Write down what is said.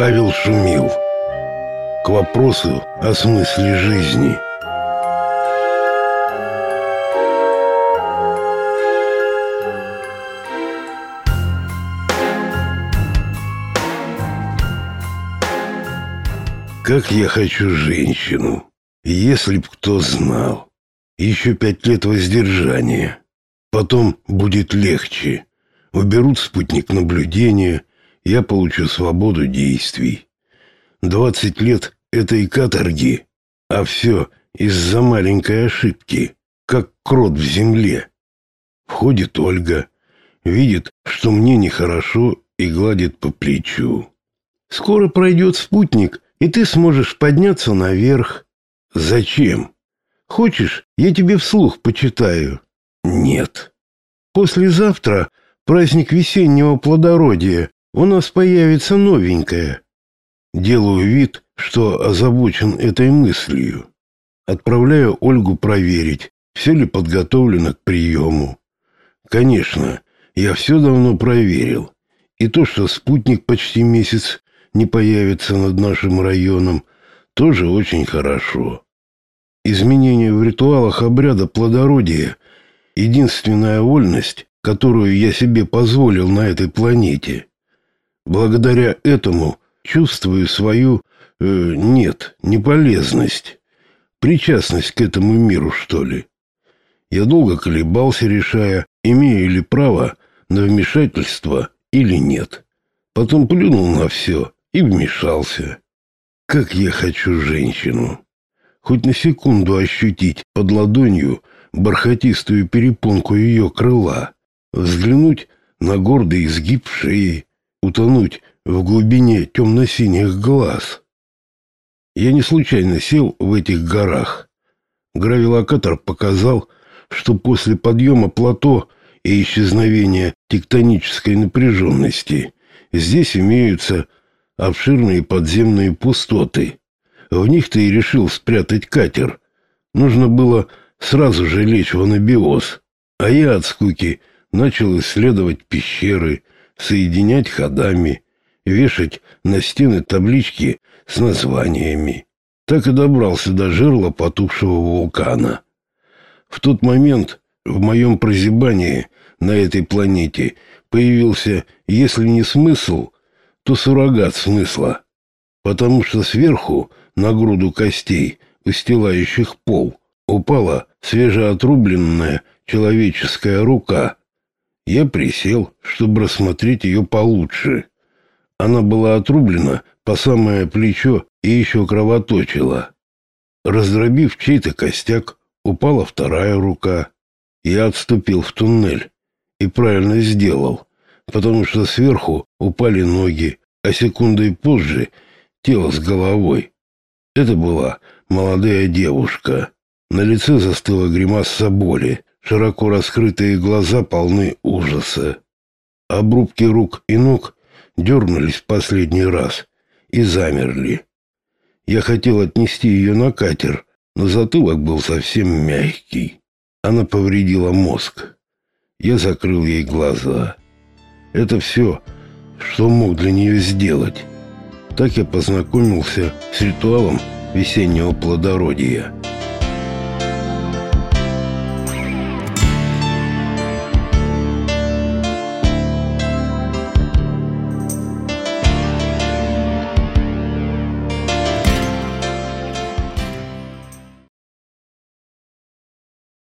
Павел Шумил. К вопросу о смысле жизни. Как я хочу женщину. Если б кто знал. Еще пять лет воздержания. Потом будет легче. Уберут спутник наблюдения, я получу свободу действий. Двадцать лет этой каторги, а все из-за маленькой ошибки, как крот в земле. Входит Ольга, видит, что мне нехорошо и гладит по плечу. Скоро пройдет спутник, и ты сможешь подняться наверх. Зачем? Хочешь, я тебе вслух почитаю? Нет. Послезавтра праздник весеннего плодородия. У нас появится новенькое. Делаю вид, что озабочен этой мыслью. Отправляю Ольгу проверить, все ли подготовлено к приему. Конечно, я все давно проверил. И то, что спутник почти месяц не появится над нашим районом, тоже очень хорошо. Изменения в ритуалах обряда плодородия — единственная вольность, которую я себе позволил на этой планете. Благодаря этому чувствую свою, э, нет, не полезность, причастность к этому миру, что ли. Я долго колебался, решая, имею ли право на вмешательство или нет. Потом плюнул на все и вмешался. Как я хочу женщину. Хоть на секунду ощутить под ладонью бархатистую перепонку ее крыла, взглянуть на гордый изгиб шеи, утонуть в глубине темно-синих глаз. Я не случайно сел в этих горах. Гравилокатор показал, что после подъема плато и исчезновения тектонической напряженности здесь имеются обширные подземные пустоты. В них-то и решил спрятать катер. Нужно было сразу же лечь в анабиоз, а я от скуки начал исследовать пещеры, соединять ходами, вешать на стены таблички с названиями. Так и добрался до жерла потухшего вулкана. В тот момент в моем прозябании на этой планете появился, если не смысл, то суррогат смысла, потому что сверху на груду костей, устилающих пол, упала свежеотрубленная человеческая рука. Я присел, чтобы рассмотреть ее получше. Она была отрублена по самое плечо и еще кровоточила. Раздробив чей-то костяк, упала вторая рука. Я отступил в туннель и правильно сделал потому что сверху упали ноги, а секундой позже тело с головой. Это была молодая девушка. На лице застыла гримаса боли, широко раскрытые глаза полны ужаса. Обрубки рук и ног дернулись в последний раз и замерли. Я хотел отнести ее на катер, но затылок был совсем мягкий. Она повредила мозг. Я закрыл ей глаза. Это все, что мог для нее сделать. Так я познакомился с ритуалом весеннего плодородия –